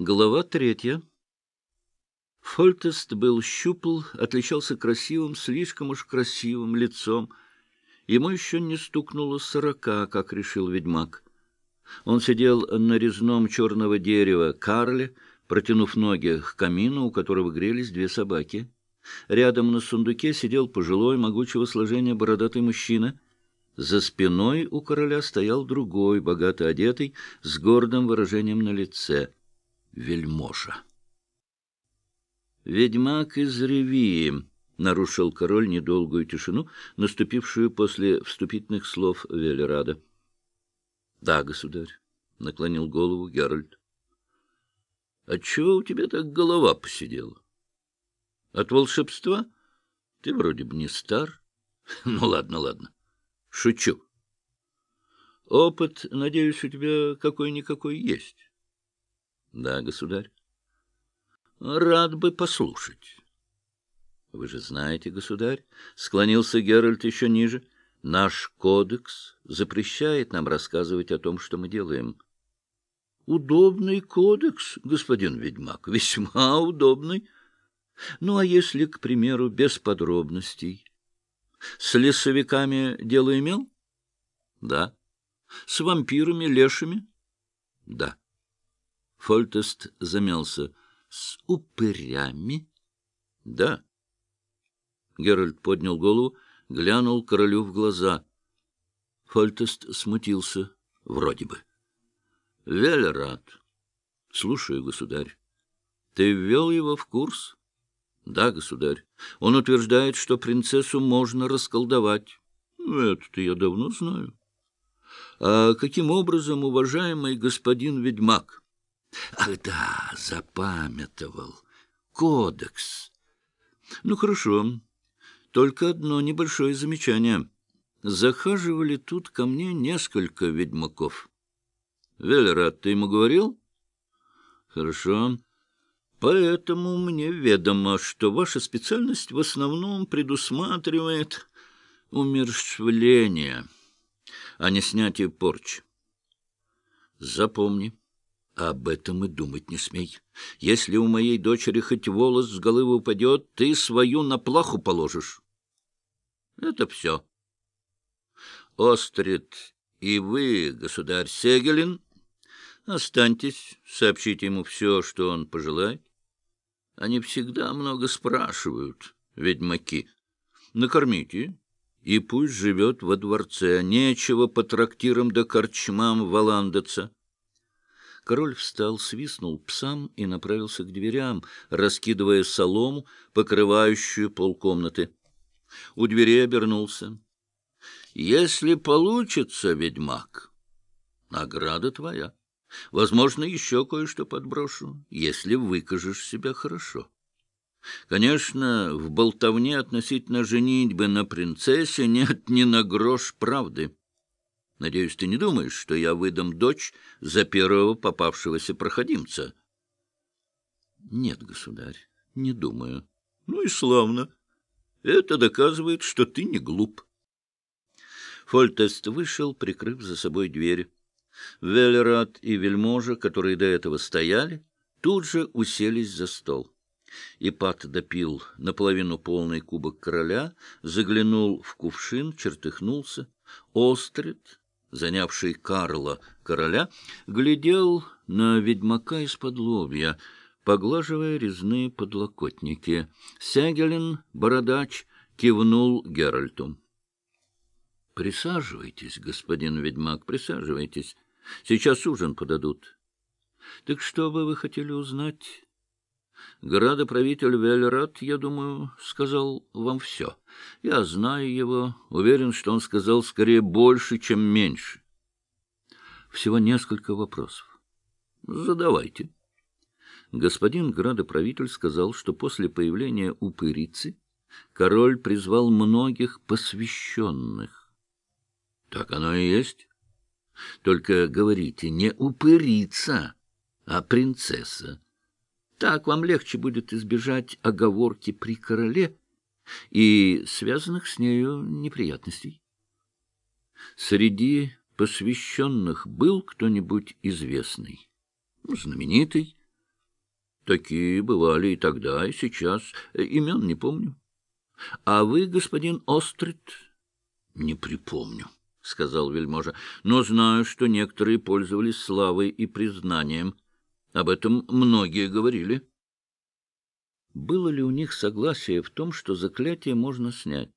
Глава третья. Фольтест был щупл, отличался красивым, слишком уж красивым лицом. Ему еще не стукнуло сорока, как решил ведьмак. Он сидел на резном черного дерева карле, протянув ноги к камину, у которого грелись две собаки. Рядом на сундуке сидел пожилой, могучего сложения бородатый мужчина. За спиной у короля стоял другой, богато одетый, с гордым выражением на лице — вельможа. «Ведьмак из Ревии», — нарушил король недолгую тишину, наступившую после вступительных слов Велерада. «Да, государь», — наклонил голову Геральт. «Отчего у тебя так голова посидела? От волшебства? Ты вроде бы не стар. Ну, ладно, ладно. Шучу. Опыт, надеюсь, у тебя какой-никакой есть». — Да, государь. — Рад бы послушать. — Вы же знаете, государь, — склонился Геральт еще ниже, — наш кодекс запрещает нам рассказывать о том, что мы делаем. — Удобный кодекс, господин ведьмак, весьма удобный. Ну, а если, к примеру, без подробностей? С лесовиками дело имел? — Да. — С вампирами, лешими? — Да. — Фольтест замялся. — С упырями? — Да. Геральт поднял голову, глянул королю в глаза. Фольтест смутился. Вроде бы. — Велерат. — Слушаю, государь. — Ты ввел его в курс? — Да, государь. Он утверждает, что принцессу можно расколдовать. — Это-то я давно знаю. — А каким образом, уважаемый господин ведьмак? — Ах да, запамятовал. Кодекс. Ну, хорошо. Только одно небольшое замечание. Захаживали тут ко мне несколько ведьмаков. Велерат, ты ему говорил? Хорошо. Поэтому мне ведомо, что ваша специальность в основном предусматривает умерщвление, а не снятие порчи. Запомни. Об этом и думать не смей. Если у моей дочери хоть волос с головы упадет, ты свою на плаху положишь. Это все. Острид и вы, государь Сегелин, останьтесь, сообщите ему все, что он пожелает. Они всегда много спрашивают, ведьмаки. Накормите, и пусть живет во дворце. Нечего по трактирам да корчмам валандаться. Король встал, свистнул псам и направился к дверям, раскидывая солому, покрывающую полкомнаты. У дверей обернулся. — Если получится, ведьмак, награда твоя. Возможно, еще кое-что подброшу, если выкажешь себя хорошо. Конечно, в болтовне относительно женитьбы на принцессе нет ни на грош правды. Надеюсь, ты не думаешь, что я выдам дочь за первого попавшегося проходимца? — Нет, государь, не думаю. — Ну и славно. Это доказывает, что ты не глуп. Фольтест вышел, прикрыв за собой дверь. Велерат и вельможа, которые до этого стояли, тут же уселись за стол. Ипат допил наполовину полный кубок короля, заглянул в кувшин, чертыхнулся. Острид занявший Карла, короля, глядел на ведьмака из-под лобья, поглаживая резные подлокотники. Сягелин, бородач, кивнул Геральту. — Присаживайтесь, господин ведьмак, присаживайтесь. Сейчас ужин подадут. — Так что бы вы хотели узнать? Градоправитель Велерат, я думаю, сказал вам все. Я знаю его, уверен, что он сказал скорее больше, чем меньше. Всего несколько вопросов. Задавайте. Господин градоправитель сказал, что после появления упырицы король призвал многих посвященных. Так оно и есть. Только говорите, не упырица, а принцесса. Так вам легче будет избежать оговорки при короле и связанных с нею неприятностей. Среди посвященных был кто-нибудь известный, знаменитый, Такие бывали и тогда, и сейчас. Имен не помню. А вы, господин Острид? Не припомню, — сказал вельможа, — но знаю, что некоторые пользовались славой и признанием. Об этом многие говорили. Было ли у них согласие в том, что заклятие можно снять?